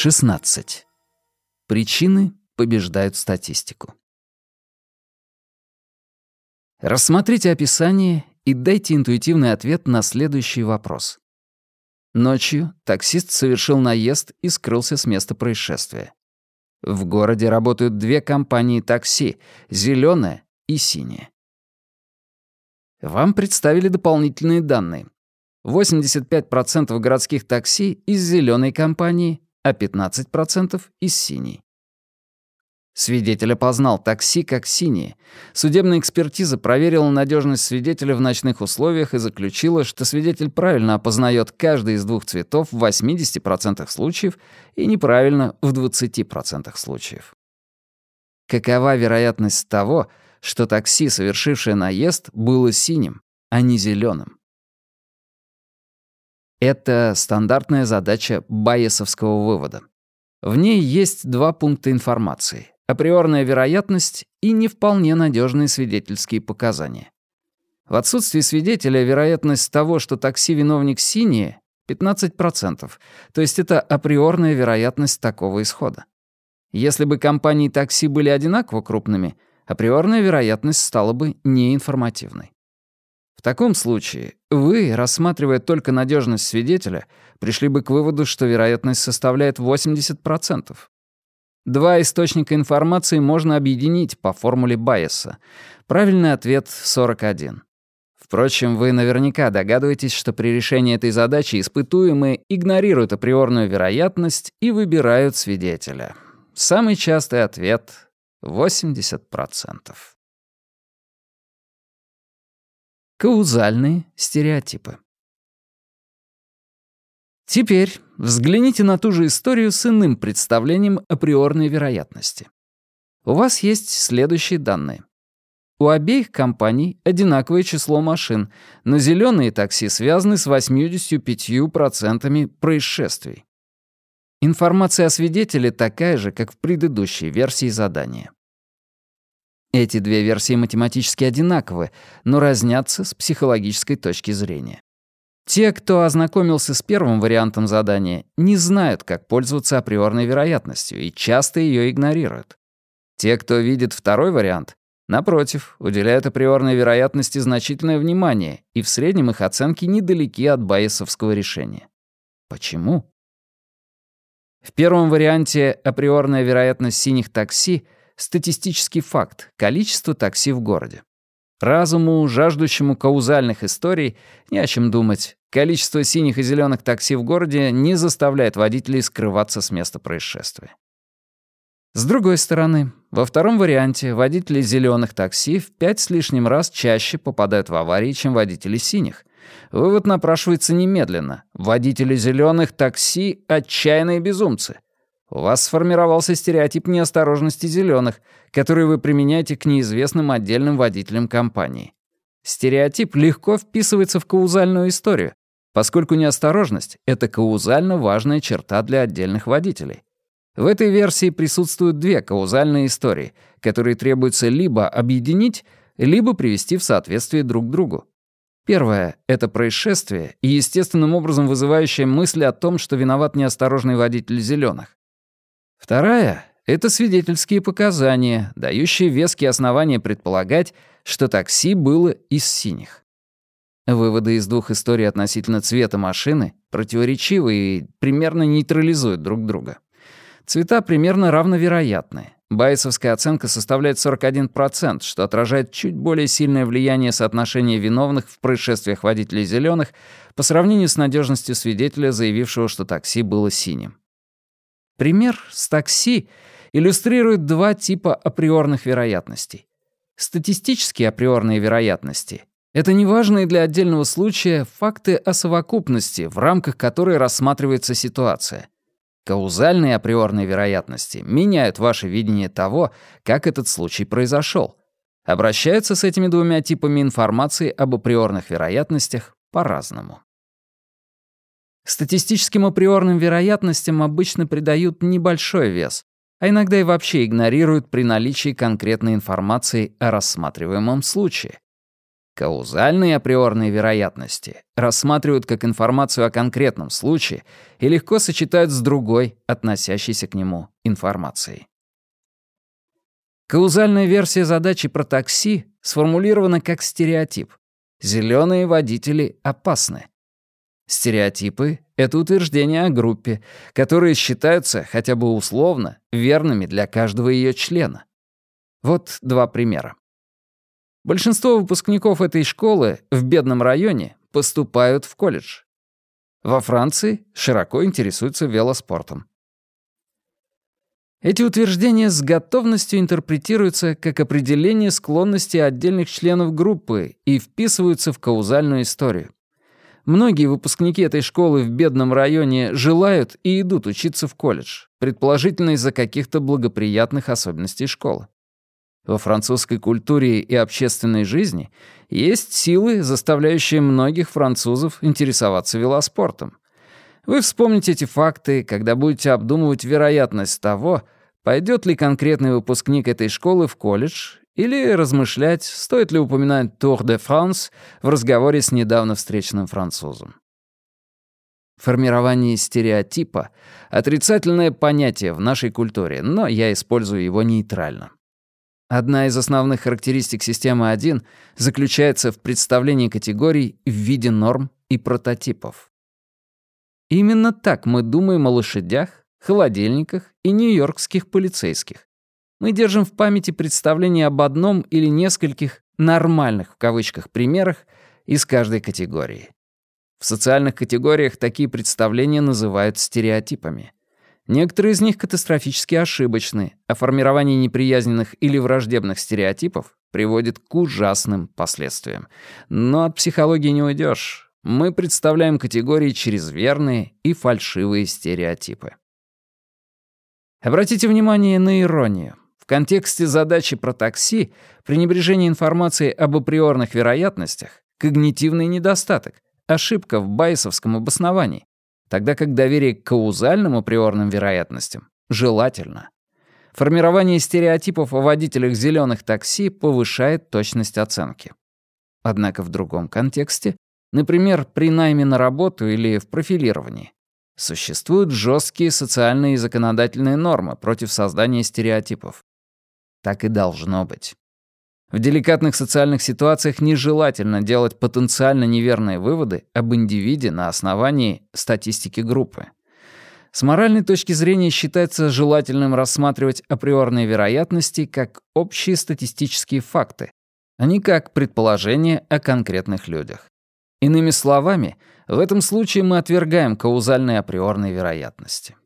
16. Причины побеждают статистику. Рассмотрите описание и дайте интуитивный ответ на следующий вопрос. Ночью таксист совершил наезд и скрылся с места происшествия. В городе работают две компании такси — «Зелёная» и «Синяя». Вам представили дополнительные данные. 85% городских такси из «Зелёной» компании, а 15% из синей. Свидетель опознал такси как синие. Судебная экспертиза проверила надежность свидетеля в ночных условиях и заключила, что свидетель правильно опознает каждый из двух цветов в 80% случаев и неправильно в 20% случаев. Какова вероятность того, что такси, совершившее наезд, было синим, а не зеленым? Это стандартная задача байесовского вывода. В ней есть два пункта информации — априорная вероятность и не вполне надежные свидетельские показания. В отсутствии свидетеля вероятность того, что такси-виновник синие, 15%, то есть это априорная вероятность такого исхода. Если бы компании такси были одинаково крупными, априорная вероятность стала бы неинформативной. В таком случае вы, рассматривая только надежность свидетеля, пришли бы к выводу, что вероятность составляет 80%. Два источника информации можно объединить по формуле Байеса. Правильный ответ — 41. Впрочем, вы наверняка догадываетесь, что при решении этой задачи испытуемые игнорируют априорную вероятность и выбирают свидетеля. Самый частый ответ — 80%. Каузальные стереотипы. Теперь взгляните на ту же историю с иным представлением априорной вероятности. У вас есть следующие данные. У обеих компаний одинаковое число машин, но зеленые такси связаны с 85% происшествий. Информация о свидетеле такая же, как в предыдущей версии задания. Эти две версии математически одинаковы, но разнятся с психологической точки зрения. Те, кто ознакомился с первым вариантом задания, не знают, как пользоваться априорной вероятностью и часто ее игнорируют. Те, кто видит второй вариант, напротив, уделяют априорной вероятности значительное внимание, и в среднем их оценки недалеки от байесовского решения. Почему? В первом варианте априорная вероятность синих такси — статистический факт — количество такси в городе. Разуму, жаждущему каузальных историй, не о чем думать. Количество синих и зеленых такси в городе не заставляет водителей скрываться с места происшествия. С другой стороны, во втором варианте водители зеленых такси в пять с лишним раз чаще попадают в аварии, чем водители синих. Вывод напрашивается немедленно. Водители зеленых такси — отчаянные безумцы. У вас сформировался стереотип неосторожности зеленых, который вы применяете к неизвестным отдельным водителям компании. Стереотип легко вписывается в каузальную историю, поскольку неосторожность — это каузально важная черта для отдельных водителей. В этой версии присутствуют две каузальные истории, которые требуется либо объединить, либо привести в соответствие друг другу. Первое — это происшествие и естественным образом вызывающее мысли о том, что виноват неосторожный водитель зеленых. Вторая — это свидетельские показания, дающие веские основания предполагать, что такси было из синих. Выводы из двух историй относительно цвета машины противоречивы и примерно нейтрализуют друг друга. Цвета примерно равновероятны. Байесовская оценка составляет 41%, что отражает чуть более сильное влияние соотношения виновных в происшествиях водителей зеленых по сравнению с надежностью свидетеля, заявившего, что такси было синим. Пример с такси иллюстрирует два типа априорных вероятностей. Статистические априорные вероятности — это неважные для отдельного случая факты о совокупности, в рамках которой рассматривается ситуация. Каузальные априорные вероятности меняют ваше видение того, как этот случай произошел. Обращаются с этими двумя типами информации об априорных вероятностях по-разному. Статистическим априорным вероятностям обычно придают небольшой вес, а иногда и вообще игнорируют при наличии конкретной информации о рассматриваемом случае. Каузальные априорные вероятности рассматривают как информацию о конкретном случае и легко сочетают с другой, относящейся к нему, информацией. Каузальная версия задачи про такси сформулирована как стереотип. Зеленые водители опасны. Стереотипы — это утверждения о группе, которые считаются, хотя бы условно, верными для каждого ее члена. Вот два примера. Большинство выпускников этой школы в бедном районе поступают в колледж. Во Франции широко интересуются велоспортом. Эти утверждения с готовностью интерпретируются как определение склонности отдельных членов группы и вписываются в каузальную историю. Многие выпускники этой школы в бедном районе желают и идут учиться в колледж, предположительно из-за каких-то благоприятных особенностей школы. Во французской культуре и общественной жизни есть силы, заставляющие многих французов интересоваться велоспортом. Вы вспомните эти факты, когда будете обдумывать вероятность того, пойдет ли конкретный выпускник этой школы в колледж, или размышлять, стоит ли упоминать Tour de France в разговоре с недавно встреченным французом. Формирование стереотипа — отрицательное понятие в нашей культуре, но я использую его нейтрально. Одна из основных характеристик системы 1 заключается в представлении категорий в виде норм и прототипов. Именно так мы думаем о лошадях, холодильниках и нью-йоркских полицейских. Мы держим в памяти представление об одном или нескольких «нормальных» в кавычках примерах из каждой категории. В социальных категориях такие представления называют стереотипами. Некоторые из них катастрофически ошибочны, а формирование неприязненных или враждебных стереотипов приводит к ужасным последствиям. Но от психологии не уйдешь. Мы представляем категории через верные и фальшивые стереотипы. Обратите внимание на иронию. Контексте задачи про такси пренебрежение информацией об априорных вероятностях — когнитивный недостаток, ошибка в байесовском обосновании, тогда как доверие к каузальным априорным вероятностям желательно. Формирование стереотипов о водителях зеленых такси повышает точность оценки. Однако в другом контексте, например, при найме на работу или в профилировании, существуют жесткие социальные и законодательные нормы против создания стереотипов. Так и должно быть. В деликатных социальных ситуациях нежелательно делать потенциально неверные выводы об индивиде на основании статистики группы. С моральной точки зрения считается желательным рассматривать априорные вероятности как общие статистические факты, а не как предположения о конкретных людях. Иными словами, в этом случае мы отвергаем каузальные априорные вероятности.